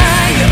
fire